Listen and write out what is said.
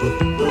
Música